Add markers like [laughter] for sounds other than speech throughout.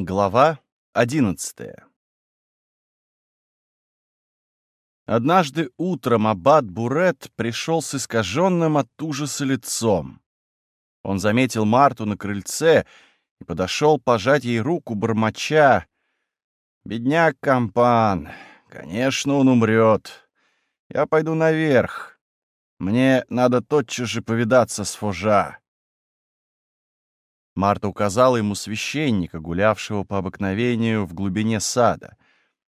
Глава одиннадцатая Однажды утром аббат Бурет пришел с искаженным от ужаса лицом. Он заметил Марту на крыльце и подошел пожать ей руку, бормоча. «Бедняк Кампан, конечно, он умрет. Я пойду наверх. Мне надо тотчас же повидаться с Фужа». Марта указала ему священника, гулявшего по обыкновению в глубине сада.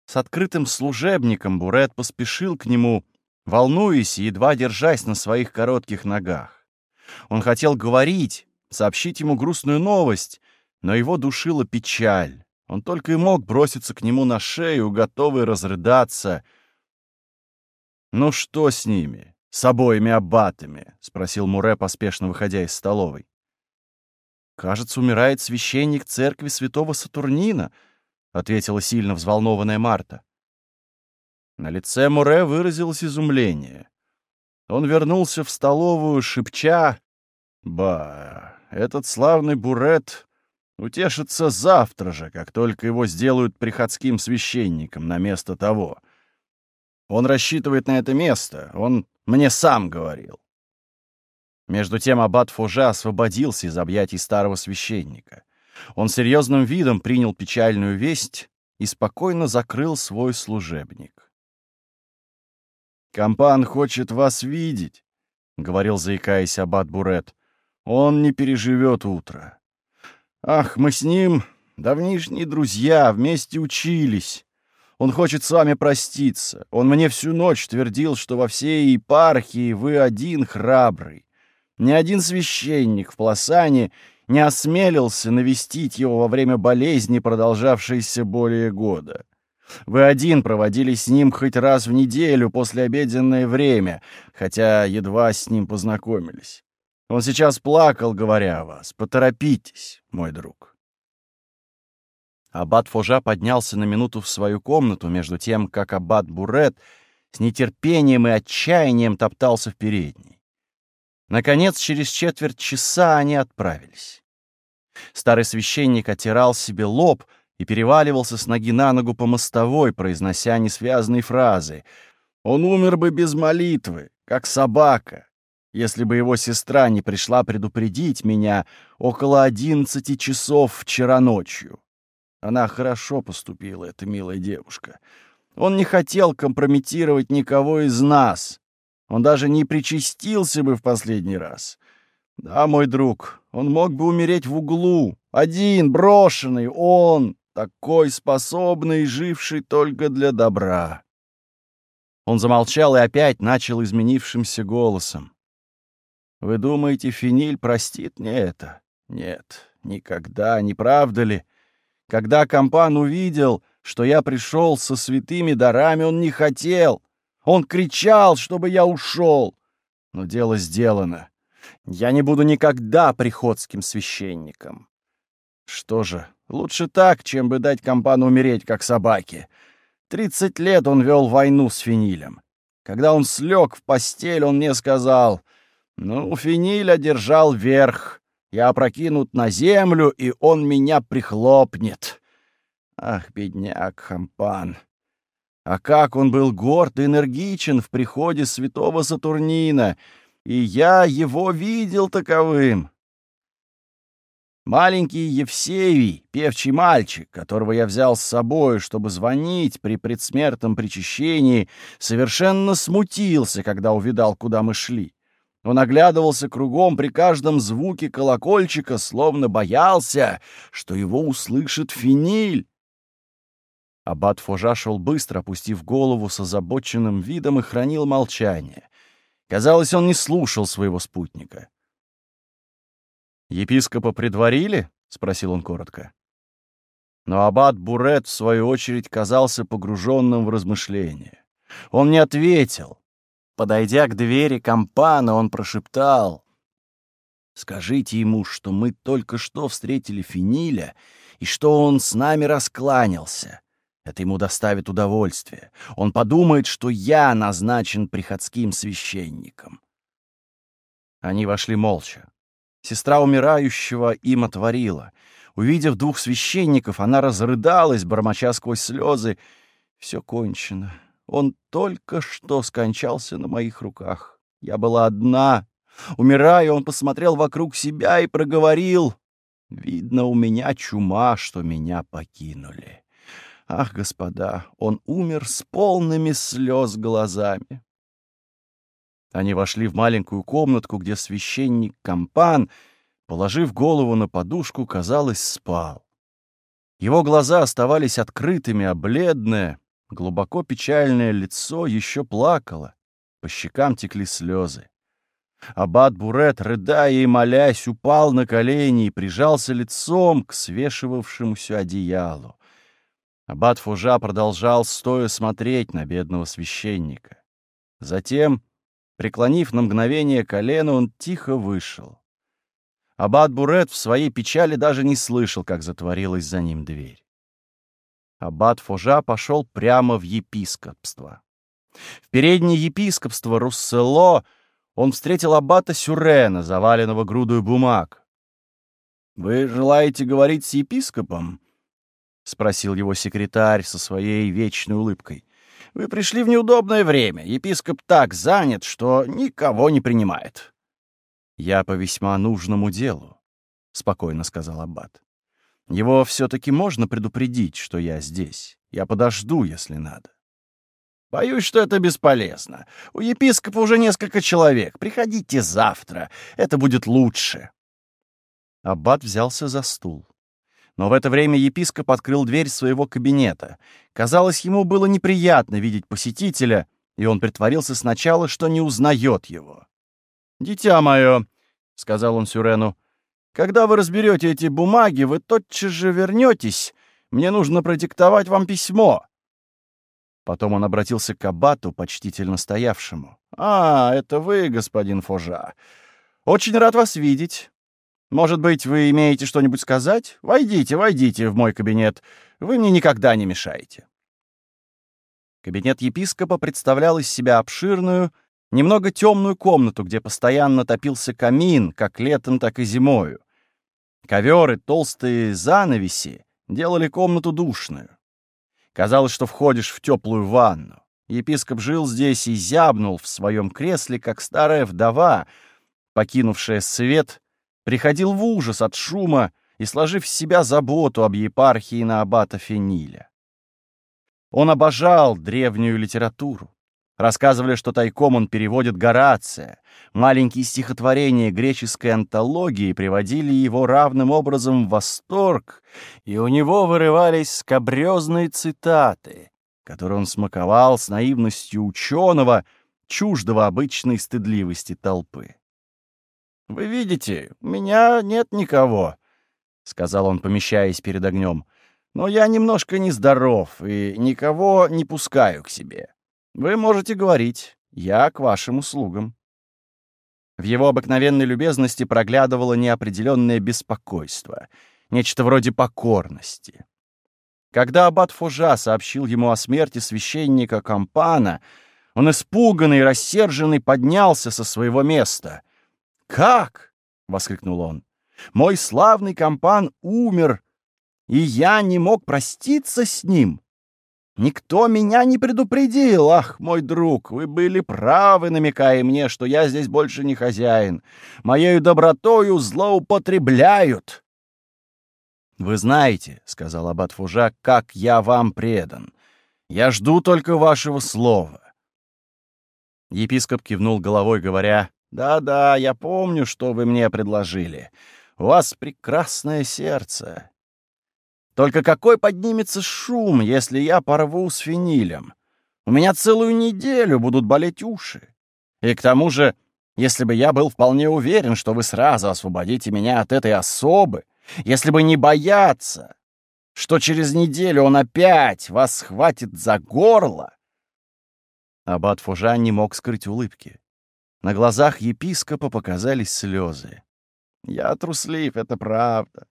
С открытым служебником Бурет поспешил к нему, волнуясь и едва держась на своих коротких ногах. Он хотел говорить, сообщить ему грустную новость, но его душила печаль. Он только и мог броситься к нему на шею, готовый разрыдаться. «Ну что с ними? С обоими аббатами?» — спросил Муре, поспешно выходя из столовой. «Кажется, умирает священник церкви святого Сатурнина», — ответила сильно взволнованная Марта. На лице Муре выразилось изумление. Он вернулся в столовую, шепча, «Ба, этот славный бурет утешится завтра же, как только его сделают приходским священником на место того. Он рассчитывает на это место, он мне сам говорил. Между тем аббат Фужа освободился из объятий старого священника. Он серьезным видом принял печальную весть и спокойно закрыл свой служебник. «Компан хочет вас видеть», — говорил, заикаясь аббат Бурет. «Он не переживет утро. Ах, мы с ним давнишние друзья, вместе учились. Он хочет с вами проститься. Он мне всю ночь твердил, что во всей епархии вы один храбрый. Ни один священник в Пласане не осмелился навестить его во время болезни, продолжавшейся более года. Вы один проводили с ним хоть раз в неделю после обеденное время, хотя едва с ним познакомились. Он сейчас плакал, говоря о вас. Поторопитесь, мой друг. Аббат Фужа поднялся на минуту в свою комнату, между тем, как аббат Бурет с нетерпением и отчаянием топтался в передней. Наконец, через четверть часа они отправились. Старый священник оттирал себе лоб и переваливался с ноги на ногу по мостовой, произнося несвязные фразы. «Он умер бы без молитвы, как собака, если бы его сестра не пришла предупредить меня около одиннадцати часов вчера ночью. Она хорошо поступила, эта милая девушка. Он не хотел компрометировать никого из нас, он даже не причастился бы в последний раз. Да, мой друг, он мог бы умереть в углу, один, брошенный, он, такой способный, живший только для добра. Он замолчал и опять начал изменившимся голосом. «Вы думаете, Финиль простит мне это? Нет, никогда, не правда ли? Когда Кампан увидел, что я пришел со святыми дарами, он не хотел, он кричал, чтобы я ушел. Но дело сделано. Я не буду никогда приходским священником. Что же, лучше так, чем бы дать компану умереть, как собаке. Тридцать лет он вел войну с Финилем. Когда он слег в постель, он мне сказал, «Ну, Финиль одержал верх. Я опрокинут на землю, и он меня прихлопнет». Ах, бедняк Хампан! А как он был горд и энергичен в приходе святого Сатурнина, и я его видел таковым. Маленький Евсевий, певчий мальчик, которого я взял с собой, чтобы звонить при предсмертном причащении, совершенно смутился, когда увидал, куда мы шли. Он оглядывался кругом при каждом звуке колокольчика, словно боялся, что его услышит финиль. Аббат Фужа шел быстро, опустив голову с озабоченным видом и хранил молчание. Казалось, он не слушал своего спутника. «Епископа предварили?» — спросил он коротко. Но аббат Бурет, в свою очередь, казался погруженным в размышления. Он не ответил. Подойдя к двери компана, он прошептал. «Скажите ему, что мы только что встретили Финиля и что он с нами раскланялся. Это ему доставит удовольствие. Он подумает, что я назначен приходским священником. Они вошли молча. Сестра умирающего им отворила. Увидев двух священников, она разрыдалась, бормоча сквозь слезы. Все кончено. Он только что скончался на моих руках. Я была одна. Умирая, он посмотрел вокруг себя и проговорил. Видно, у меня чума, что меня покинули. Ах, господа, он умер с полными слез глазами. Они вошли в маленькую комнатку, где священник Кампан, положив голову на подушку, казалось, спал. Его глаза оставались открытыми, а бледное, глубоко печальное лицо еще плакало, по щекам текли слезы. Аббат Бурет, рыдая и молясь, упал на колени и прижался лицом к свешивавшемуся одеялу. Аббат Фужа продолжал стоя смотреть на бедного священника. Затем, преклонив на мгновение колено, он тихо вышел. Аббат Бурет в своей печали даже не слышал, как затворилась за ним дверь. Аббат Фужа пошел прямо в епископство. В переднее епископство Руссело он встретил аббата Сюрена, заваленного грудой бумаг. «Вы желаете говорить с епископом?» — спросил его секретарь со своей вечной улыбкой. «Вы пришли в неудобное время. Епископ так занят, что никого не принимает». «Я по весьма нужному делу», — спокойно сказал Аббат. «Его все-таки можно предупредить, что я здесь. Я подожду, если надо». «Боюсь, что это бесполезно. У епископа уже несколько человек. Приходите завтра. Это будет лучше». Аббат взялся за стул. Но в это время епископ открыл дверь своего кабинета. Казалось, ему было неприятно видеть посетителя, и он притворился сначала, что не узнает его. «Дитя мое», — сказал он Сюрену, — «когда вы разберете эти бумаги, вы тотчас же вернетесь. Мне нужно продиктовать вам письмо». Потом он обратился к аббату, почтительно стоявшему. «А, это вы, господин Фожа. Очень рад вас видеть. Может быть, вы имеете что-нибудь сказать? Войдите, войдите в мой кабинет. Вы мне никогда не мешаете». Кабинет епископа представлял из себя обширную, немного темную комнату, где постоянно топился камин, как летом, так и зимою. Ковер и толстые занавеси делали комнату душную. Казалось, что входишь в теплую ванну. Епископ жил здесь и зябнул в своем кресле, как старая вдова, покинувшая свет приходил в ужас от шума и сложив в себя заботу об епархии на аббата Фениля. Он обожал древнюю литературу. Рассказывали, что тайком он переводит Горация. Маленькие стихотворения греческой антологии приводили его равным образом в восторг, и у него вырывались скобрезные цитаты, которые он смаковал с наивностью ученого, чуждого обычной стыдливости толпы. «Вы видите, у меня нет никого», — сказал он, помещаясь перед огнем. «Но я немножко нездоров и никого не пускаю к себе. Вы можете говорить, я к вашим услугам». В его обыкновенной любезности проглядывало неопределенное беспокойство, нечто вроде покорности. Когда аббат Фужа сообщил ему о смерти священника Кампана, он испуганный и рассерженный поднялся со своего места — «Как?» — воскликнул он. «Мой славный компан умер, и я не мог проститься с ним. Никто меня не предупредил. Ах, мой друг, вы были правы, намекая мне, что я здесь больше не хозяин. Моею добротою злоупотребляют». «Вы знаете, — сказал аббат Фужа, — как я вам предан. Я жду только вашего слова». Епископ кивнул головой, говоря, да-да, я помню, что вы мне предложили. У вас прекрасное сердце. Только какой поднимется шум, если я порву с фенилем? У меня целую неделю будут болеть уши. И к тому же, если бы я был вполне уверен, что вы сразу освободите меня от этой особы, если бы не бояться, что через неделю он опять вас схватит за горло. Аббат Фужан не мог скрыть улыбки. На глазах епископа показались слезы. «Я труслив, это правда.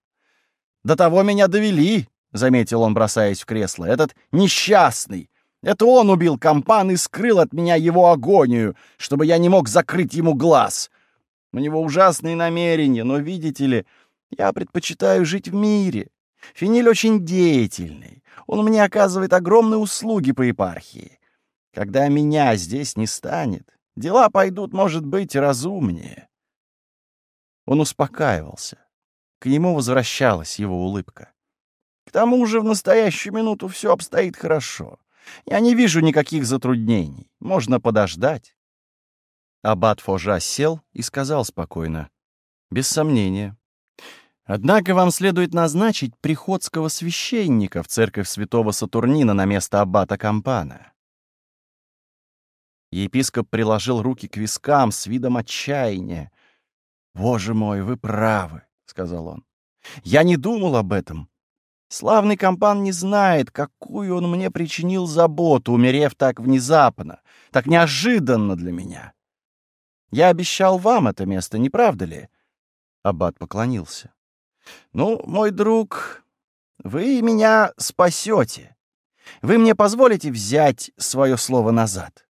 До того меня довели», — заметил он, бросаясь в кресло. «Этот несчастный. Это он убил компан и скрыл от меня его агонию, чтобы я не мог закрыть ему глаз. У него ужасные намерения, но, видите ли, Я предпочитаю жить в мире. Финиль очень деятельный. Он мне оказывает огромные услуги по епархии. Когда меня здесь не станет, дела пойдут, может быть, разумнее. Он успокаивался. К нему возвращалась его улыбка. К тому же в настоящую минуту все обстоит хорошо. Я не вижу никаких затруднений. Можно подождать. Аббат Фожа сел и сказал спокойно. «Без сомнения. Однако вам следует назначить приходского священника в церковь святого Сатурнина на место аббата Кампана». Епископ приложил руки к вискам с видом отчаяния. «Боже мой, вы правы», — сказал он. «Я не думал об этом. Славный компан не знает, какую он мне причинил заботу, умерев так внезапно, так неожиданно для меня. Я обещал вам это место, не правда ли?» Аббат поклонился. «Ну, мой друг, вы меня спасете. Вы мне позволите взять свое слово назад.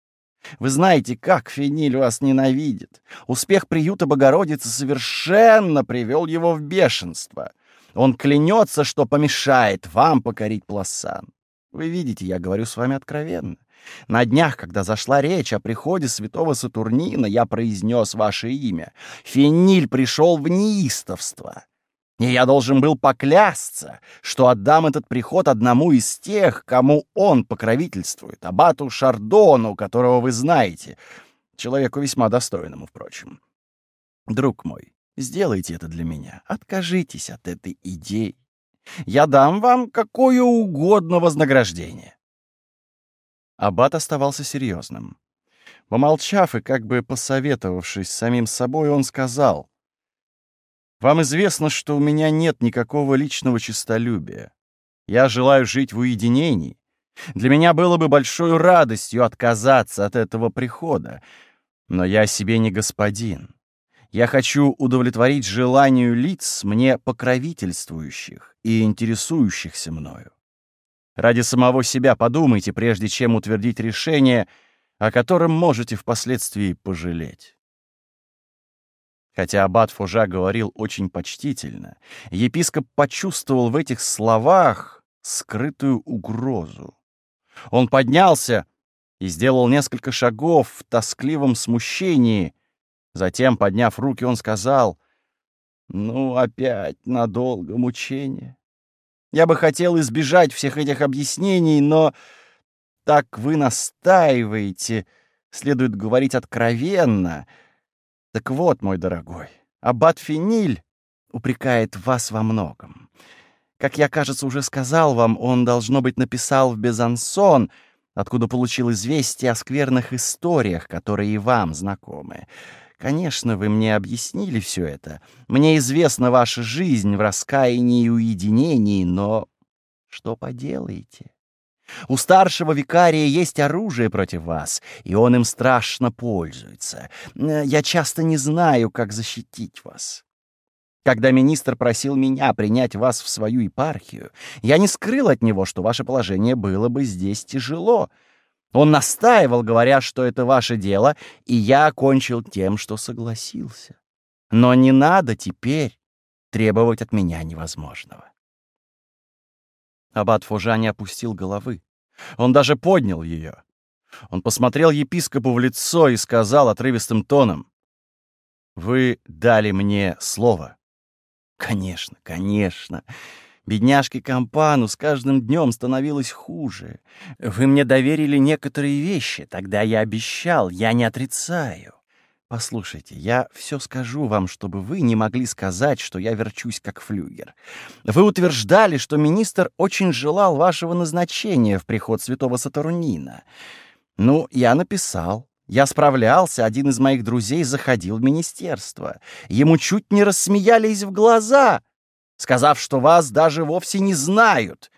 Вы знаете, как Фениль вас ненавидит. Успех приюта Богородицы совершенно привел его в бешенство. Он клянется, что помешает вам покорить Пласан. Вы видите, я говорю с вами откровенно. На днях, когда зашла речь о приходе святого Сатурнина, я произнес ваше имя. Фениль пришел в неистовство. И я должен был поклясться, что отдам этот приход одному из тех, кому он покровительствует, абату Шардону, которого вы знаете, человеку весьма достойному, впрочем. Друг мой, Сделайте это для меня. Откажитесь от этой идеи. Я дам вам какое угодно вознаграждение. Аббат оставался серьезным. Помолчав и как бы посоветовавшись с самим собой, он сказал, «Вам известно, что у меня нет никакого личного честолюбия. Я желаю жить в уединении. Для меня было бы большой радостью отказаться от этого прихода, но я себе не господин. Я хочу удовлетворить желанию лиц, мне покровительствующих и интересующихся мною. Ради самого себя подумайте, прежде чем утвердить решение, о котором можете впоследствии пожалеть. Хотя аббат Фужа говорил очень почтительно, епископ почувствовал в этих словах скрытую угрозу. Он поднялся и сделал несколько шагов в тоскливом смущении, Затем, подняв руки, он сказал, «Ну, опять надолго мучение. Я бы хотел избежать всех этих объяснений, но так вы настаиваете, следует говорить откровенно. Так вот, мой дорогой, аббат Финиль упрекает вас во многом. Как я, кажется, уже сказал вам, он, должно быть, написал в Безансон, откуда получил известие о скверных историях, которые и вам знакомы. Конечно, вы мне объяснили все это. Мне известна ваша жизнь в раскаянии и уединении, но что поделаете? У старшего викария есть оружие против вас, и он им страшно пользуется. Я часто не знаю, как защитить вас. Когда министр просил меня принять вас в свою епархию, я не скрыл от него, что ваше положение было бы здесь тяжело — он настаивал, говоря, что это ваше дело, и я окончил тем, что согласился. Но не надо теперь требовать от меня невозможного. Аббат Фужа не опустил головы. Он даже поднял ее. Он посмотрел епископу в лицо и сказал отрывистым тоном, «Вы дали мне слово». «Конечно, конечно. Бедняжке Кампану с каждым днем становилось хуже. Вы мне доверили некоторые вещи, тогда я обещал, я не отрицаю. Послушайте, я все скажу вам, чтобы вы не могли сказать, что я верчусь как флюгер. Вы утверждали, что министр очень желал вашего назначения в приход святого Сатурнина. Ну, я написал. Я справлялся, один из моих друзей заходил в министерство. Ему чуть не рассмеялись в глаза — сказав, что вас даже вовсе не знают.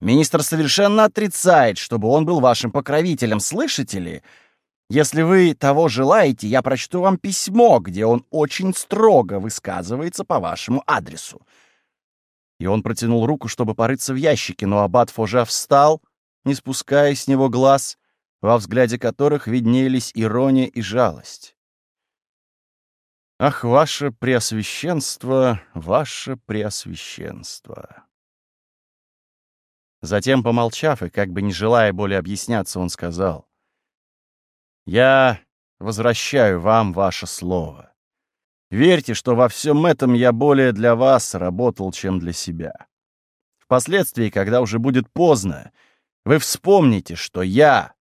Министр совершенно отрицает, чтобы он был вашим покровителем, слышите ли? Если вы того желаете, я прочту вам письмо, где он очень строго высказывается по вашему адресу». И он протянул руку, чтобы порыться в ящике, но аббат Фожа встал, не спуская с него глаз, во взгляде которых виднелись ирония и жалость. Ах, ваше преосвященство, ваше преосвященство. Затем, помолчав и как бы не желая более объясняться, он сказал, «Я возвращаю вам ваше слово. Верьте, что во всем этом я более для вас работал, чем для себя. Впоследствии, когда уже будет поздно, вы вспомните, что я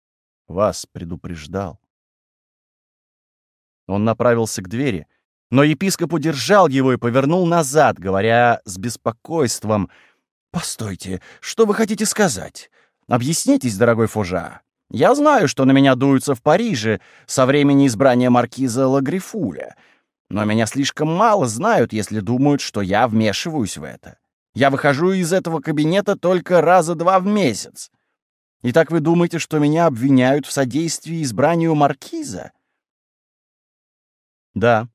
вас предупреждал». Он направился к двери, но епископ удержал его и повернул назад, говоря с беспокойством — «Постойте, что вы хотите сказать? Объяснитесь, дорогой Фужа. Я знаю, что на меня дуются в Париже со времени избрания маркиза Лагрифуля, но меня слишком мало знают, если думают, что я вмешиваюсь в это. Я выхожу из этого кабинета только раза два в месяц. Итак, вы думаете, что меня обвиняют в содействии избранию маркиза?» «Да,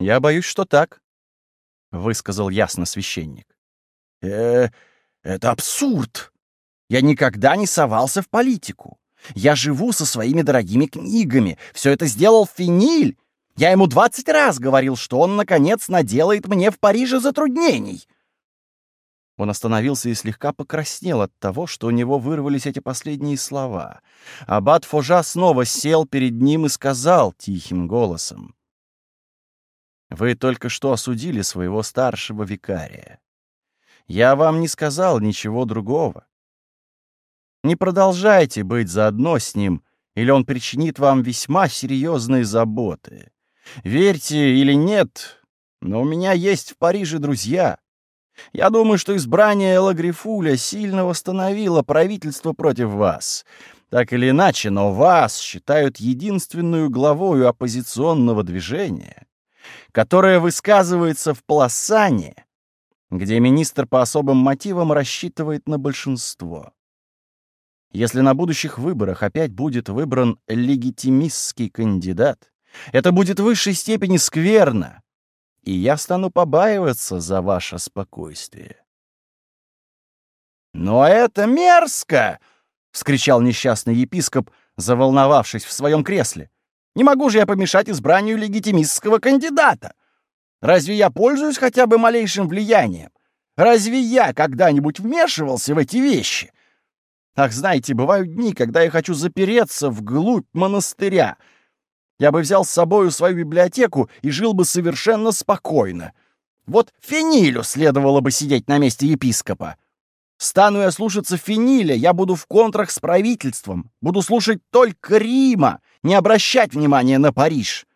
я боюсь, что так», — высказал ясно священник. э это абсурд. Я никогда не совался в политику. Я живу со своими дорогими книгами. Все это сделал Финиль. Я ему двадцать раз говорил, что он, наконец, наделает мне в Париже затруднений. Он остановился и слегка покраснел от того, что у него вырвались эти последние слова. Аббат Фожа снова сел перед ним и сказал тихим голосом. «Вы только что осудили своего старшего викария. Я вам не сказал ничего другого. Не продолжайте быть заодно с ним, или он причинит вам весьма серьезные заботы. Верьте или нет, но у меня есть в Париже друзья. Я думаю, что избрание Лагрифуля сильно восстановило правительство против вас. Так или иначе, но вас считают единственную главою оппозиционного движения, которое высказывается в Пласане где министр по особым мотивам рассчитывает на большинство. Если на будущих выборах опять будет выбран легитимистский кандидат, это будет в высшей степени скверно, и я стану побаиваться за ваше спокойствие. «Но это мерзко!» — вскричал несчастный епископ, заволновавшись в своем кресле. «Не могу же я помешать избранию легитимистского кандидата!» Разве я пользуюсь хотя бы малейшим влиянием? Разве я когда-нибудь вмешивался в эти вещи? Ах, знаете, бывают дни, когда я хочу запереться вглубь монастыря. Я бы взял с собою свою библиотеку и жил бы совершенно спокойно. Вот Фенилю следовало бы сидеть на месте епископа. Стану я слушаться Фениля, я буду в контрах с правительством, буду слушать только Рима, не обращать внимания на Париж.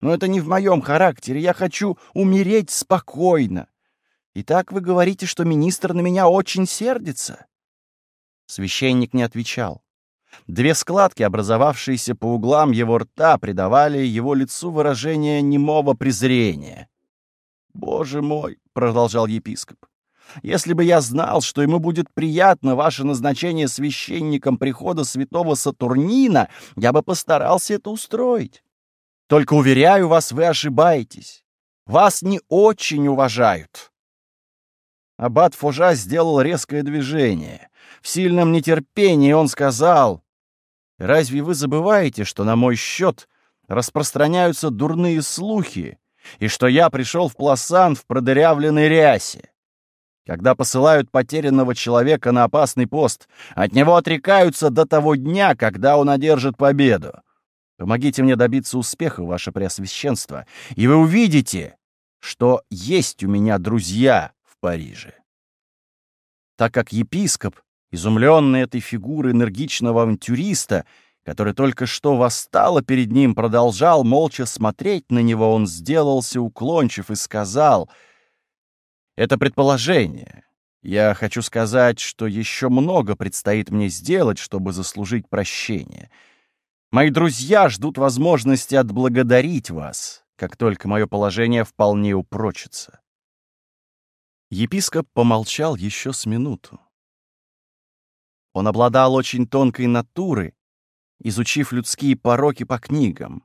Но это не в моем характере. Я хочу умереть спокойно. И так вы говорите, что министр на меня очень сердится?» Священник не отвечал. Две складки, образовавшиеся по углам его рта, придавали его лицу выражение немого презрения. «Боже мой!» — продолжал епископ. «Если бы я знал, что ему будет приятно ваше назначение священником прихода святого Сатурнина, я бы постарался это устроить. Только, уверяю вас, вы ошибаетесь. Вас не очень уважают. Аббат Фужа сделал резкое движение. В сильном нетерпении он сказал, «Разве вы забываете, что на мой счет распространяются дурные слухи, и что я пришел в Пласан в продырявленной рясе? Когда посылают потерянного человека на опасный пост, от него отрекаются до того дня, когда он одержит победу. Помогите мне добиться успеха, ваше преосвященство, и вы увидите, что есть у меня друзья Париже. Так как епископ, изумленный этой фигурой энергичного авантюриста, который только что восстала перед ним, продолжал молча смотреть на него, он сделался уклончив и сказал, «Это предположение. Я хочу сказать, что еще много предстоит мне сделать, чтобы заслужить прощение». Мои друзья ждут возможности отблагодарить вас, как только мое положение вполне упрочится. Епископ помолчал еще с минуту. Он обладал очень тонкой натурой, изучив людские пороки по книгам.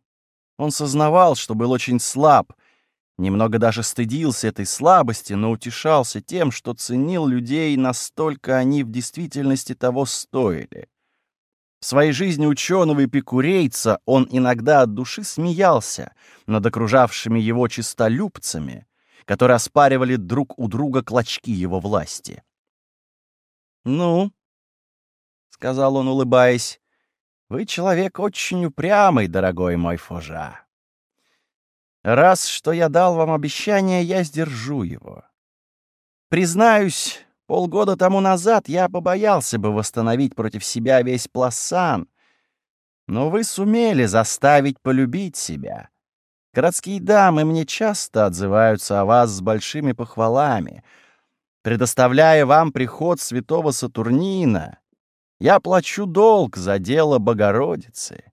Он сознавал, что был очень слаб, немного даже стыдился этой слабости, но утешался тем, что ценил людей, настолько они в действительности того стоили. В своей жизни ученого и пикурейца он иногда от души смеялся над окружавшими его чистолюбцами, которые оспаривали друг у друга клочки его власти. «Ну», — сказал он, улыбаясь, — «вы человек очень упрямый, дорогой мой Фужа. Раз что я дал вам обещание, я сдержу его. Признаюсь, полгода тому назад я побоялся бы восстановить против себя весь пласан, но вы сумели заставить полюбить себя. Городские дамы мне часто отзываются о вас с большими похвалами. Предоставляя вам приход святого Сатурнина, я плачу долг за дело Богородицы.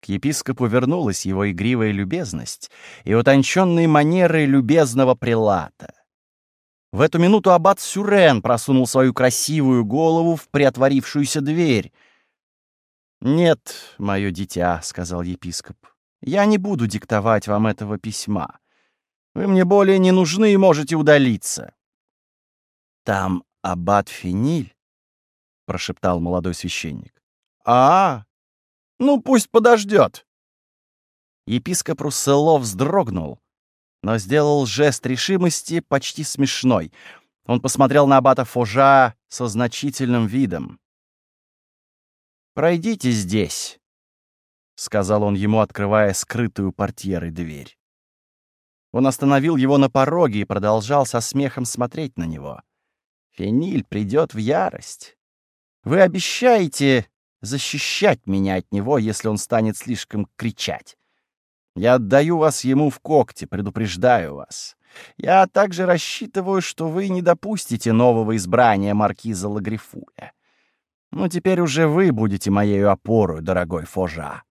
К епископу вернулась его игривая любезность и утонченные манеры любезного прилата. В эту минуту аббат Сюрен просунул свою красивую голову в приотворившуюся дверь. «Нет, мое дитя», — сказал епископ, — «я не буду диктовать вам этого письма. Вы мне более не нужны и можете удалиться». «Там аббат Финиль», — прошептал молодой священник. «А, ну, пусть подождет. Епископ Руссело вздрогнул, но сделал жест решимости почти смешной. Он посмотрел на аббата Фожа со значительным видом. «Пройдите здесь», — сказал он ему, открывая скрытую портьерой дверь. Он остановил его на пороге и продолжал со смехом смотреть на него. «Фениль придет в ярость. Вы обещаете защищать меня от него, если он станет слишком кричать. Я отдаю вас ему в когти, предупреждаю вас. Я также рассчитываю, что вы не допустите нового избрания маркиза Лагрифуля. Ну, теперь уже вы будете моей опорой, дорогой Фожа.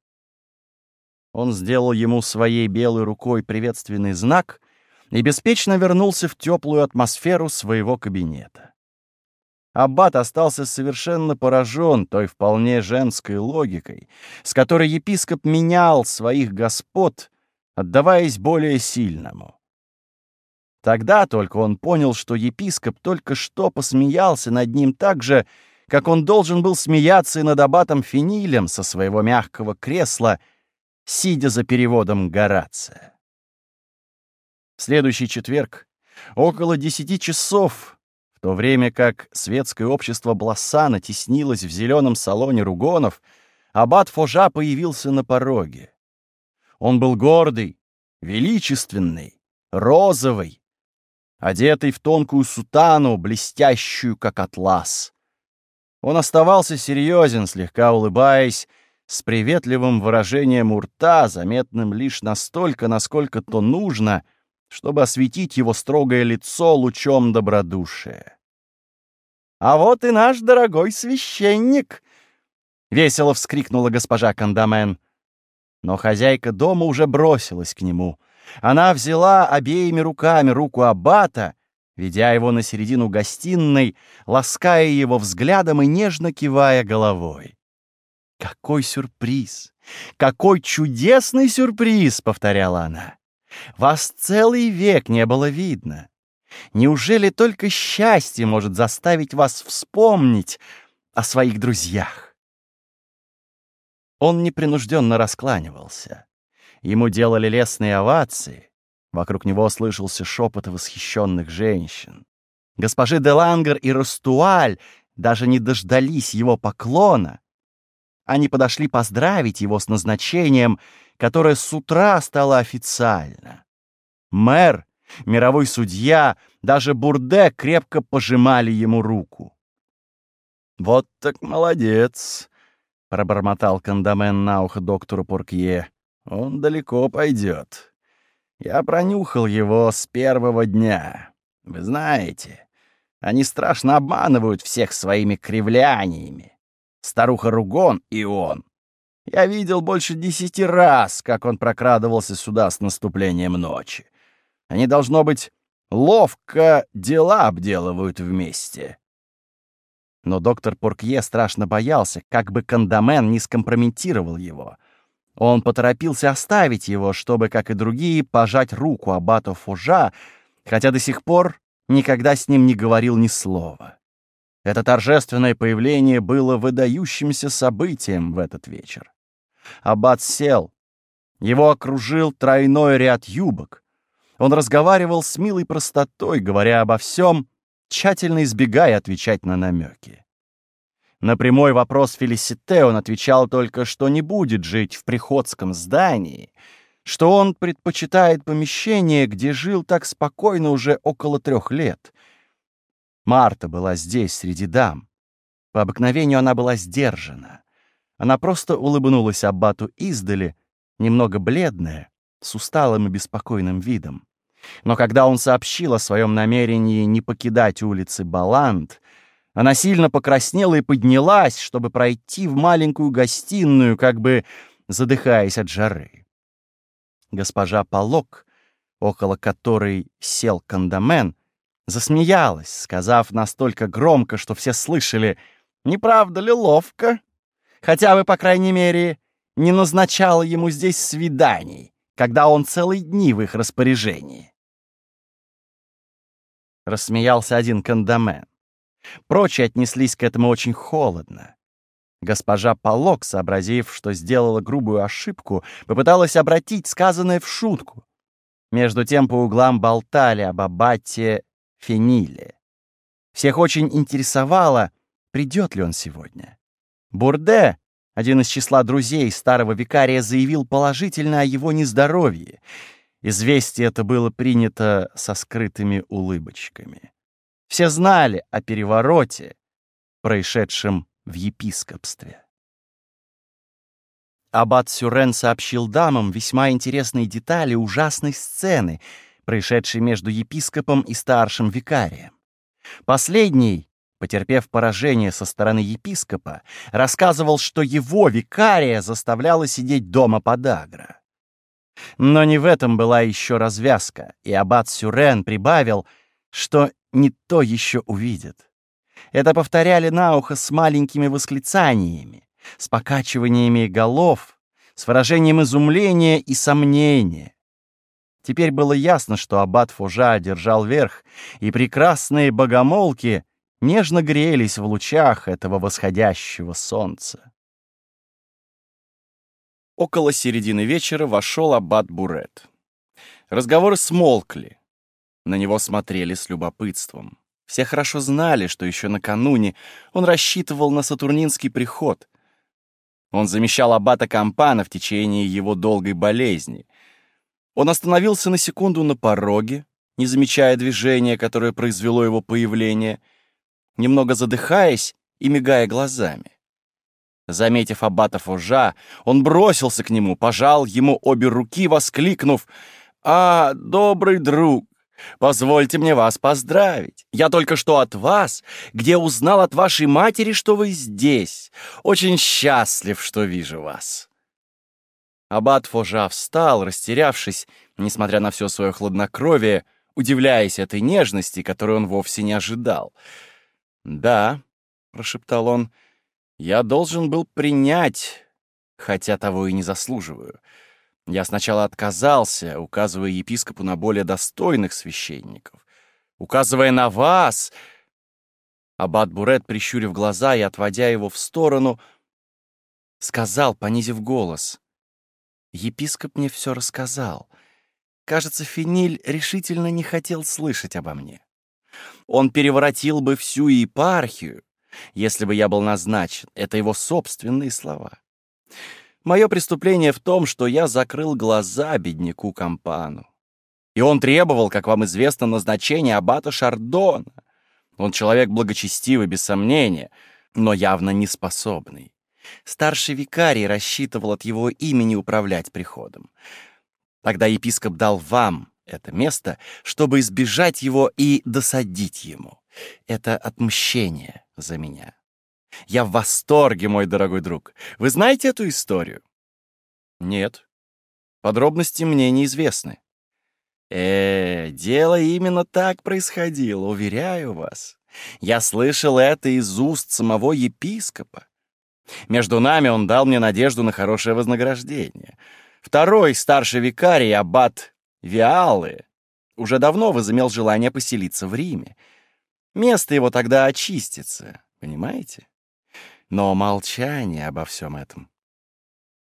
Он сделал ему своей белой рукой приветственный знак и беспечно вернулся в теплую атмосферу своего кабинета. Аббат остался совершенно поражен той вполне женской логикой, с которой епископ менял своих господ, отдаваясь более сильному. Тогда только он понял, что епископ только что посмеялся над ним так же, как он должен был смеяться и над аббатом Финилем со своего мягкого кресла, сидя за переводом Горация. В следующий четверг, около десяти часов, в то время как светское общество Блассана теснилось в зеленом салоне Ругонов, аббат Фожа появился на пороге. Он был гордый, величественный, розовый, одетый в тонкую сутану, блестящую, как атлас. Он оставался серьезен, слегка улыбаясь, с приветливым выражением у рта, заметным лишь настолько, насколько то нужно — чтобы осветить его строгое лицо лучом добродушия. «А вот и наш дорогой священник!» — весело вскрикнула госпожа Кандамен. Но хозяйка дома уже бросилась к нему. Она взяла обеими руками руку аббата, ведя его на середину гостиной, лаская его взглядом и нежно кивая головой. «Какой сюрприз! Какой чудесный сюрприз!» — повторяла она. Вас целый век не было видно. Неужели только счастье может заставить вас вспомнить о своих друзьях? Он непринужденно раскланивался. Ему делали лестные овации. Вокруг него слышался шепот восхищенных женщин. Госпожи де Лангер и Растуаль даже не дождались его поклона. Они подошли поздравить его с назначением — которое с утра стало официально. Мэр, мировой судья, даже Бурде крепко пожимали ему руку. «Вот так молодец!» — пробормотал Кандамен на ухо доктору Поркье. «Он далеко пойдет. Я пронюхал его с первого дня. Вы знаете, они страшно обманывают всех своими кривляниями. Старуха Ругон и он я видел больше десяти раз, как он прокрадывался сюда с наступлением ночи. Они, должно быть, ловко дела обделывают вместе. Но доктор Поркье страшно боялся, как бы Кандамен не скомпрометировал его. Он поторопился оставить его, чтобы, как и другие, пожать руку аббату Фужа, хотя до сих пор никогда с ним не говорил ни слова. Это торжественное появление было выдающимся событием в этот вечер. Аббат сел. Его окружил тройной ряд юбок. Он разговаривал с милой простотой, говоря обо всем, тщательно избегая отвечать на намеки. На прямой вопрос Фелисите он отвечал только, что не будет жить в приходском здании, что он предпочитает помещение, где жил так спокойно уже около трех лет. Марта была здесь, среди дам. По обыкновению она была сдержана. Она просто улыбнулась Аббату издали, немного бледная, с усталым и беспокойным видом. Но когда он сообщил о своем намерении не покидать улицы Баланд, она сильно покраснела и поднялась, чтобы пройти в маленькую гостиную, как бы задыхаясь от жары. Госпожа Полок, около которой сел кандамен, засмеялась, сказав настолько громко, что все слышали «Не правда ли ловко? Хотя бы, по крайней мере, не назначала ему здесь свиданий, когда он целые дни в их распоряжении». Рассмеялся один кандамен. Прочие отнеслись к этому очень холодно. Госпожа Полок, сообразив, что сделала грубую ошибку, попыталась обратить сказанное в шутку. Между тем по углам болтали об аббате Фениле. Всех очень интересовало, придет ли он сегодня. Бурде, один из числа друзей старого викария, заявил положительно о его нездоровье. Известие это было принято со скрытыми улыбочками. Все знали о перевороте, происшедшем в епископстве. Аббат Сюрен сообщил дамам весьма интересные детали ужасной сцены, происшедшей между епископом и старшим викарием. Последний, потерпев поражение со стороны епископа, рассказывал, что его викария заставляла сидеть дома подагра. Но не в этом была еще развязка, и аббат Сюрен прибавил, что не то еще увидит. Это повторяли на ухо с маленькими восклицаниями, с покачиваниями голов, с выражением изумления и сомнения. Теперь было ясно, что аббат Фужа держал верх, и прекрасные богомолки нежно грелись в лучах этого восходящего солнца. Около середины вечера вошел аббат Бурет. Разговоры смолкли. На него смотрели с любопытством. Все хорошо знали, что еще накануне он рассчитывал на сатурнинский приход. Он замещал аббата Кампана в течение его долгой болезни. Он остановился на секунду на пороге, не замечая движения, которое произвело его появление, немного задыхаясь и мигая глазами. Заметив аббата Фужа, он бросился к нему, пожал ему обе руки, воскликнув «А, добрый друг, Позвольте мне вас поздравить. Я только что от вас, где узнал от вашей матери, что вы здесь. Очень счастлив, что вижу вас». Аббат Фожа встал, растерявшись, несмотря на все свое хладнокровие, удивляясь этой нежности, которую он вовсе не ожидал. «Да», — прошептал он, — «я должен был принять, хотя того и не заслуживаю». Я сначала отказался, указывая епископу на более достойных священников. Указывая на вас, Аббат Бурет, прищурив глаза и отводя его в сторону, сказал, понизив голос. Епископ мне все рассказал. Кажется, Финиль решительно не хотел слышать обо мне. Он переворотил бы всю епархию, если бы я был назначен. Это его собственные слова. Мое преступление в том, что я закрыл глаза бедняку Кампану. И он требовал, как вам известно, назначения аббата Шардона. Он человек благочестивый, без сомнения, но явно не способный. Старший викарий рассчитывал от его имени управлять приходом. Тогда епископ дал вам это место, чтобы избежать его и досадить ему. Это отмщение за меня. Я в восторге, мой дорогой друг. Вы знаете эту историю? Нет. Подробности мне неизвестны. Э, дело именно так происходило, уверяю вас. Я слышал это из уст самого епископа. Между нами он дал мне надежду на хорошее вознаграждение. Второй, старший викарий, аббат Виалы, уже давно возымел желание поселиться в Риме. Место его тогда очистится, понимаете? Но молчание обо всем этом.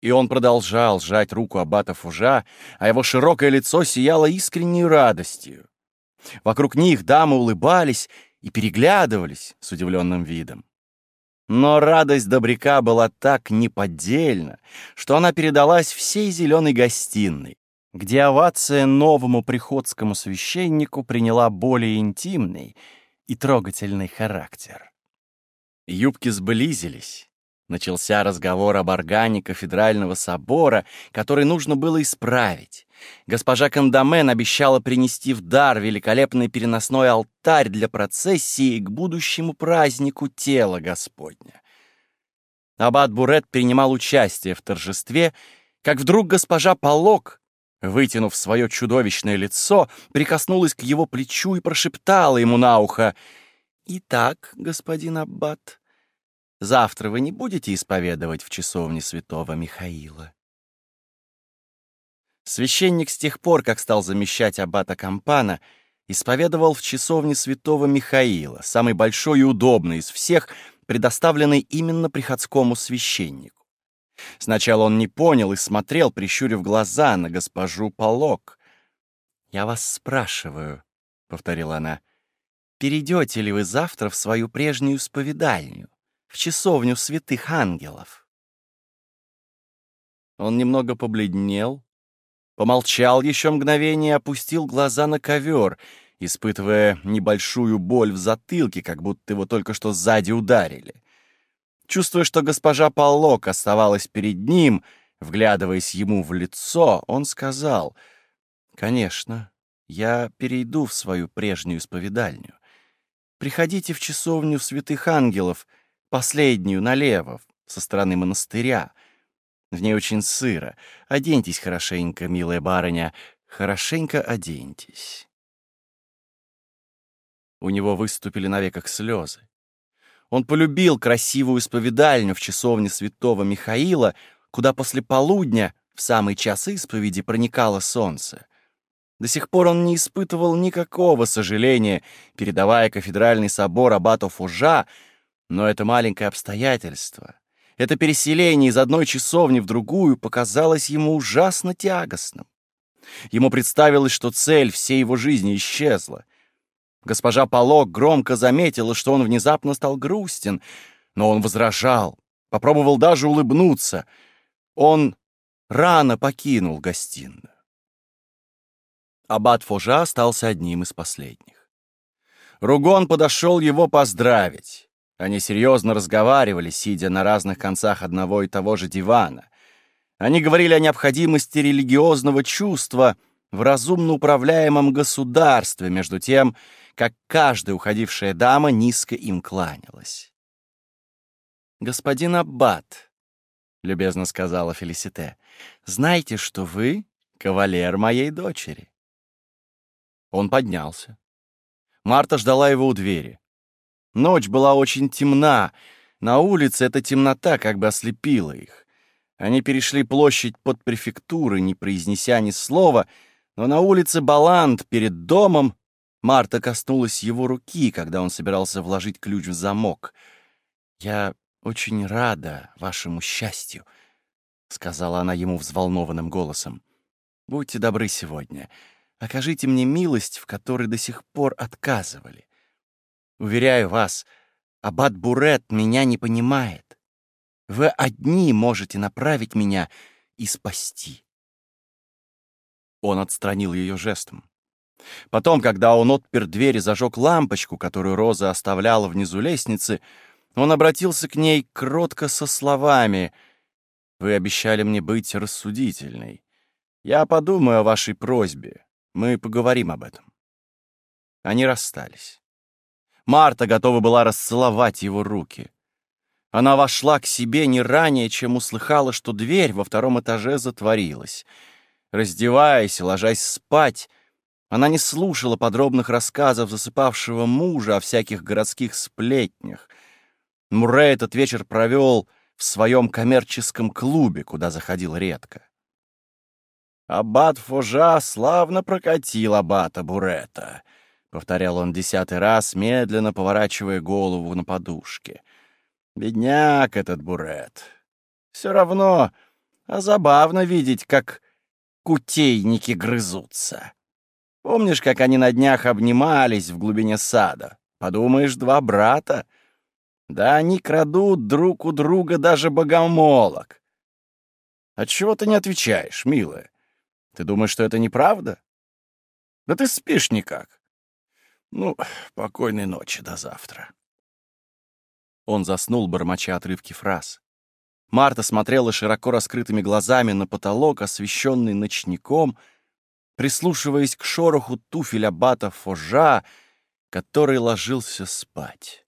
И он продолжал сжать руку аббата Фужа, а его широкое лицо сияло искренней радостью. Вокруг них дамы улыбались и переглядывались с удивленным видом. Но радость Добряка была так неподдельна, что она передалась всей зеленой гостиной, где овация новому приходскому священнику приняла более интимный и трогательный характер. Юбки сблизились. Начался разговор об органе кафедрального собора, который нужно было исправить. Госпожа Кандамен обещала принести в дар великолепный переносной алтарь для процессии к будущему празднику тела Господня. Аббат Бурет принимал участие в торжестве, как вдруг госпожа Полок, вытянув свое чудовищное лицо, прикоснулась к его плечу и прошептала ему на ухо «Итак, господин Аббат, завтра вы не будете исповедовать в часовне святого Михаила?» Священник с тех пор, как стал замещать аббата Кампана, исповедовал в часовне святого Михаила, самый большой и удобный из всех, предоставленный именно приходскому священнику. Сначала он не понял и смотрел, прищурив глаза на госпожу Полок. «Я вас спрашиваю», — повторила она, — «перейдете ли вы завтра в свою прежнюю исповедальню, в часовню святых ангелов?» Он немного побледнел, Помолчал еще мгновение опустил глаза на ковер, испытывая небольшую боль в затылке, как будто его только что сзади ударили. Чувствуя, что госпожа Поллок оставалась перед ним, вглядываясь ему в лицо, он сказал, «Конечно, я перейду в свою прежнюю исповедальню. Приходите в часовню святых ангелов, последнюю налево, со стороны монастыря. В ней очень сыро. Оденьтесь хорошенько, милая барыня, хорошенько оденьтесь. У него выступили на веках слезы. Он полюбил красивую исповедальню в часовне святого Михаила, куда после полудня, в самый час исповеди, проникало солнце. До сих пор он не испытывал никакого сожаления, передавая кафедральный собор аббату Фужа, но это маленькое обстоятельство это переселение из одной часовни в другую показалось ему ужасно тягостным. Ему представилось, что цель всей его жизни исчезла. Госпожа Полок громко заметила, что он внезапно стал грустен, но он возражал, попробовал даже улыбнуться. Он рано покинул гостиную. Аббат Фужа остался одним из последних. Ругон подошел его поздравить. Они серьезно разговаривали, сидя на разных концах одного и того же дивана. Они говорили о необходимости религиозного чувства в разумно управляемом государстве, между тем, как каждая уходившая дама низко им кланялась. «Господин Аббат», — любезно сказала Фелисите, — «знайте, что вы — кавалер моей дочери». Он поднялся. Марта ждала его у двери. Ночь была очень темна. На улице эта темнота как бы ослепила их. Они перешли площадь под префектурой, не произнеся ни слова, но на улице Баланд перед домом Марта коснулась его руки, когда он собирался вложить ключ в замок. «Я очень рада вашему счастью», — сказала она ему взволнованным голосом. «Будьте добры сегодня. Окажите мне милость, в которой до сих пор отказывали. Уверяю вас, аббат Бурет меня не понимает. Вы одни можете направить меня и спасти. Он отстранил ее жестом. Потом, когда он отпер дверь и зажег лампочку, которую Роза оставляла внизу лестницы, он обратился к ней кротко со словами «Вы обещали мне быть рассудительной. Я подумаю о вашей просьбе. Мы поговорим об этом». Они расстались. Марта готова была расцеловать его руки. Она вошла к себе не ранее, чем услыхала, что дверь во втором этаже затворилась. Раздеваясь и ложась спать, она не слушала подробных рассказов засыпавшего мужа о всяких городских сплетнях. Мурре этот вечер провел в своем коммерческом клубе, куда заходил редко. Аббат Фужа славно прокатил аббата Бурета —— повторял он десятый раз, медленно поворачивая голову на подушке. «Бедняк этот Бурет. Все равно, а забавно видеть, как кутейники грызутся. Помнишь, как они на днях обнимались в глубине сада? Подумаешь, два брата. Да они крадут друг у друга даже богомолок. Отчего ты не отвечаешь, милая? Ты думаешь, что это неправда? Да ты спишь никак. Ну, [sighs] покойной ночи, до завтра. Он заснул, бормоча отрывки фраз. Марта смотрела широко раскрытыми глазами на потолок, освещенный ночником, прислушиваясь к шороху туфеля бата Фожа, который ложился спать.